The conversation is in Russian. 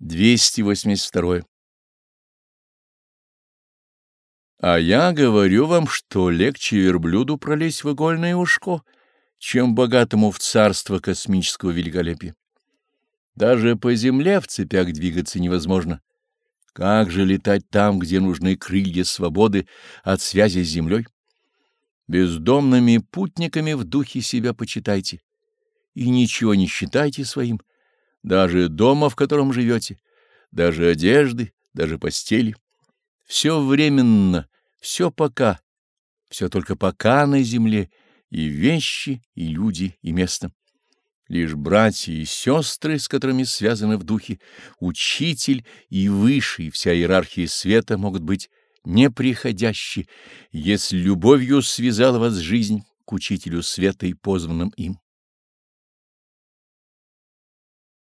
282. А я говорю вам, что легче верблюду пролезть в игольное ушко, чем богатому в царство космического великолепия. Даже по земле в цепях двигаться невозможно. Как же летать там, где нужны крылья свободы от связи с землей? Бездомными путниками в духе себя почитайте, и ничего не считайте своим, даже дома, в котором живете, даже одежды, даже постели. Все временно, все пока, все только пока на земле, и вещи, и люди, и место. Лишь братья и сестры, с которыми связаны в духе, учитель и высший, вся иерархия света могут быть неприходящие, если любовью связала вас жизнь к учителю света и позванным им.